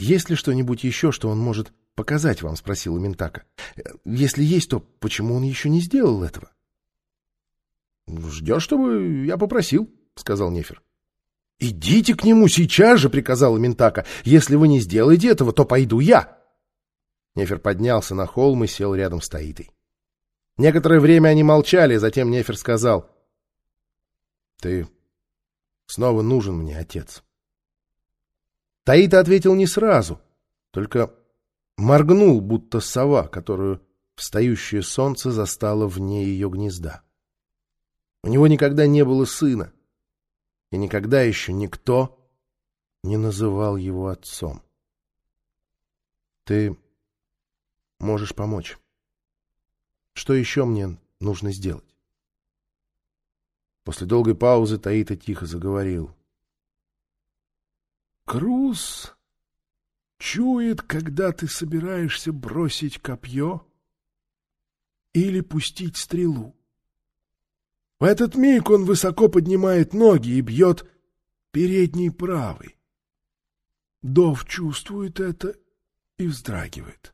есть ли что-нибудь еще, что он может показать вам?» — спросила Ментака. «Если есть, то почему он еще не сделал этого?» «Ждешь, чтобы я попросил», — сказал Нефер. «Идите к нему сейчас же!» — приказала Ментака. «Если вы не сделаете этого, то пойду я!» Нефер поднялся на холм и сел рядом с Таитой. Некоторое время они молчали, затем Нефер сказал. «Ты снова нужен мне, отец». Таита ответил не сразу, только моргнул, будто сова, которую встающее солнце застало вне ее гнезда. У него никогда не было сына и никогда еще никто не называл его отцом. Ты можешь помочь. Что еще мне нужно сделать? После долгой паузы Таита тихо заговорил. Круз чует, когда ты собираешься бросить копье или пустить стрелу. В этот миг он высоко поднимает ноги и бьет передней правой. Дов чувствует это и вздрагивает.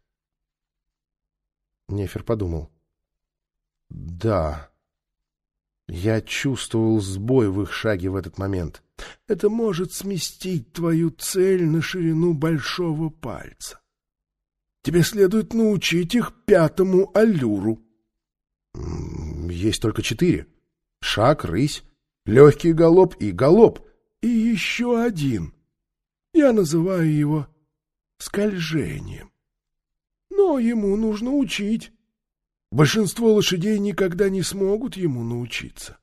Нефер подумал. Да, я чувствовал сбой в их шаге в этот момент. Это может сместить твою цель на ширину большого пальца. Тебе следует научить их пятому аллюру. Есть только четыре шаг, рысь, легкий галоп и галоп. И еще один. Я называю его скольжением. Но ему нужно учить. Большинство лошадей никогда не смогут ему научиться.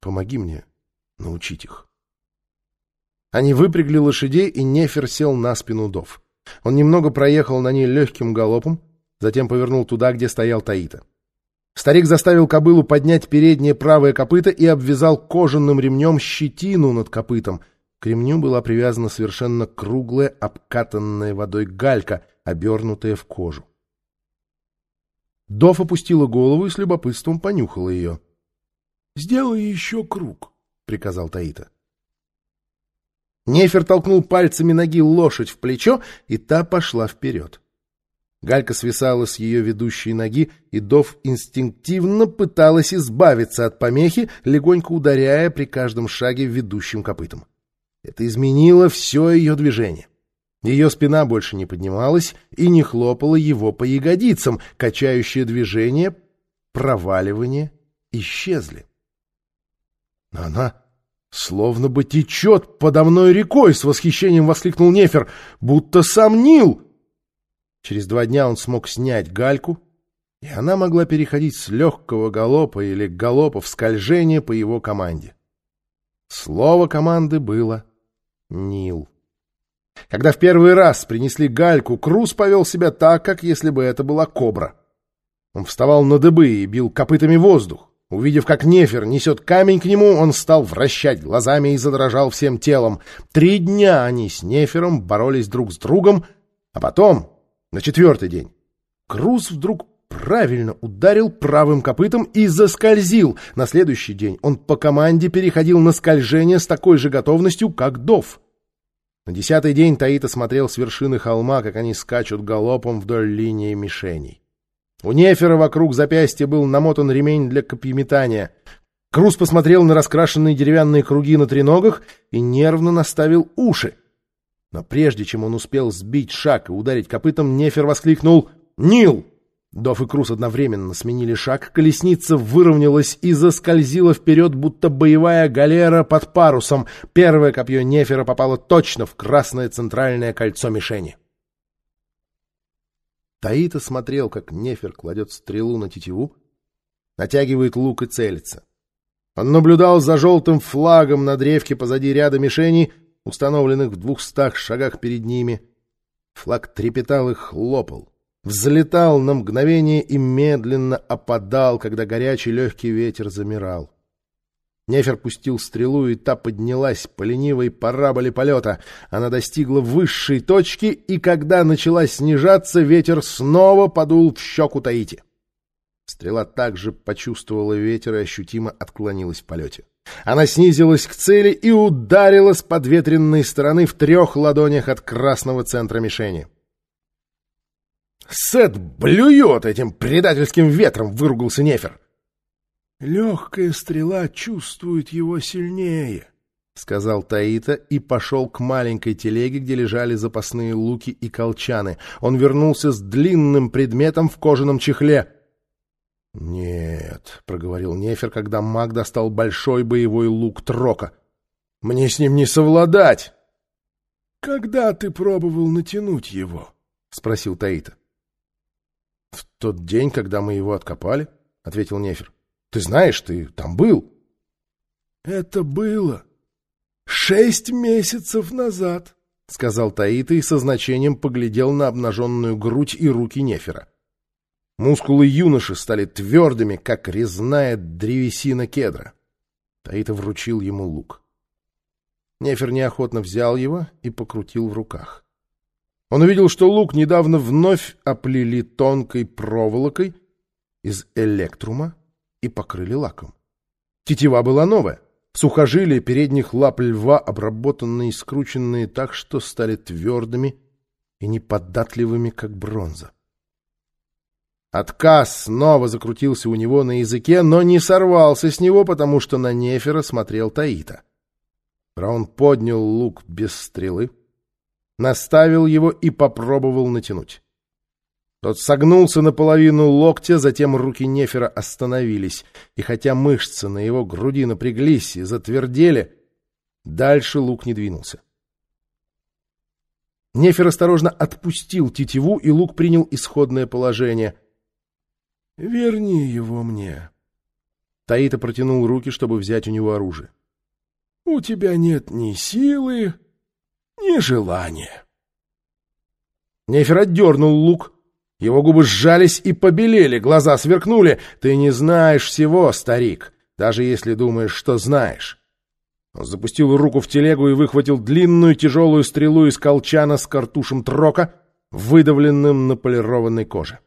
Помоги мне научить их. Они выпрягли лошадей, и Нефер сел на спину Дов. Он немного проехал на ней легким галопом, затем повернул туда, где стоял Таита. Старик заставил кобылу поднять переднее правое копыто и обвязал кожаным ремнем щетину над копытом. К ремню была привязана совершенно круглая, обкатанная водой галька, обернутая в кожу. Доф опустила голову и с любопытством понюхала ее. — Сделай еще круг, — приказал Таита. Нефер толкнул пальцами ноги лошадь в плечо, и та пошла вперед. Галька свисала с ее ведущей ноги, и Дов инстинктивно пыталась избавиться от помехи, легонько ударяя при каждом шаге ведущим копытом. Это изменило все ее движение. Ее спина больше не поднималась и не хлопала его по ягодицам, качающие движение, проваливание исчезли. Она словно бы течет подо мной рекой, с восхищением воскликнул Нефер, будто сам Нил — Через два дня он смог снять гальку, и она могла переходить с легкого галопа или галопа в скольжение по его команде. Слово команды было «Нил». Когда в первый раз принесли гальку, Круз повел себя так, как если бы это была кобра. Он вставал на дыбы и бил копытами воздух. Увидев, как Нефер несет камень к нему, он стал вращать глазами и задрожал всем телом. Три дня они с Нефером боролись друг с другом, а потом на четвертый день Круз вдруг правильно ударил правым копытом и заскользил. На следующий день он по команде переходил на скольжение с такой же готовностью, как Дов. На десятый день Таита смотрел с вершины холма, как они скачут галопом вдоль линии мишеней. У Нефера вокруг запястья был намотан ремень для копьеметания. Круз посмотрел на раскрашенные деревянные круги на треногах и нервно наставил уши. Но прежде чем он успел сбить шаг и ударить копытом, Нефер воскликнул «Нил!». Доф и Крус одновременно сменили шаг, колесница выровнялась и заскользила вперед, будто боевая галера под парусом. Первое копье Нефера попало точно в красное центральное кольцо мишени. Таита смотрел, как Нефер кладет стрелу на тетиву, натягивает лук и целится. Он наблюдал за желтым флагом на древке позади ряда мишеней, установленных в двухстах шагах перед ними. Флаг трепетал и хлопал, взлетал на мгновение и медленно опадал, когда горячий легкий ветер замирал. Нефер пустил стрелу, и та поднялась по ленивой параболе полета. Она достигла высшей точки, и когда начала снижаться, ветер снова подул в щеку Таити. Стрела также почувствовала ветер и ощутимо отклонилась в полете. Она снизилась к цели и ударила с подветренной стороны в трех ладонях от красного центра мишени. «Сет блюет этим предательским ветром!» — выругался Нефер. «Легкая стрела чувствует его сильнее», — сказал Таита и пошел к маленькой телеге, где лежали запасные луки и колчаны. Он вернулся с длинным предметом в кожаном чехле. «Нет», — проговорил Нефер, когда маг достал большой боевой лук Трока. «Мне с ним не совладать!» «Когда ты пробовал натянуть его?» — спросил Таита. «В тот день, когда мы его откопали», — ответил Нефер. «Ты знаешь, ты там был». «Это было шесть месяцев назад», — сказал Таита и со значением поглядел на обнаженную грудь и руки Нефера. Мускулы юноши стали твердыми, как резная древесина кедра. Таита вручил ему лук. Нефер неохотно взял его и покрутил в руках. Он увидел, что лук недавно вновь оплели тонкой проволокой из электрума и покрыли лаком. Тетива была новая. Сухожилия передних лап льва, обработанные и скрученные так, что стали твердыми и неподатливыми, как бронза. Отказ снова закрутился у него на языке, но не сорвался с него, потому что на Нефера смотрел Таита. Раун поднял лук без стрелы, наставил его и попробовал натянуть. Тот согнулся наполовину локтя, затем руки Нефера остановились, и хотя мышцы на его груди напряглись и затвердели, дальше лук не двинулся. Нефер осторожно отпустил тетиву, и лук принял исходное положение. — Верни его мне. Таита протянул руки, чтобы взять у него оружие. — У тебя нет ни силы, ни желания. Нефер отдернул лук. Его губы сжались и побелели, глаза сверкнули. Ты не знаешь всего, старик, даже если думаешь, что знаешь. Он запустил руку в телегу и выхватил длинную тяжелую стрелу из колчана с картушем трока, выдавленным на полированной коже.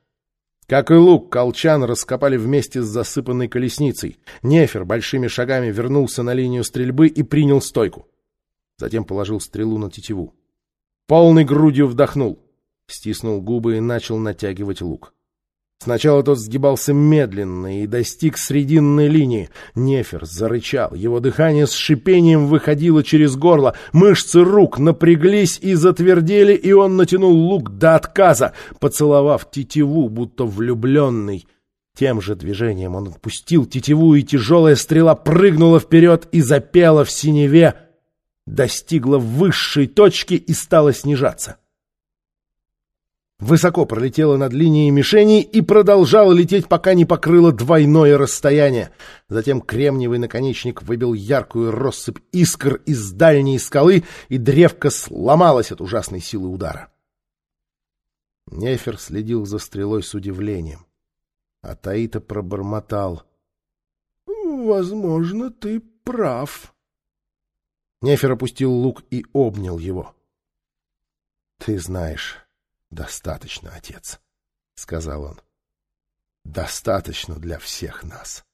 Как и лук, колчан раскопали вместе с засыпанной колесницей. Нефер большими шагами вернулся на линию стрельбы и принял стойку. Затем положил стрелу на тетиву. Полной грудью вдохнул, стиснул губы и начал натягивать лук. Сначала тот сгибался медленно и достиг срединной линии. Нефер зарычал, его дыхание с шипением выходило через горло, мышцы рук напряглись и затвердели, и он натянул лук до отказа, поцеловав тетиву, будто влюбленный. Тем же движением он отпустил тетиву, и тяжелая стрела прыгнула вперед и запела в синеве — достигла высшей точки и стала снижаться. Высоко пролетела над линией мишени и продолжала лететь, пока не покрыла двойное расстояние. Затем кремниевый наконечник выбил яркую россыпь искр из дальней скалы, и древко сломалось от ужасной силы удара. Нефер следил за стрелой с удивлением, а Таита пробормотал. — Возможно, ты прав. Нефер опустил лук и обнял его. — Ты знаешь, достаточно, отец, — сказал он. — Достаточно для всех нас.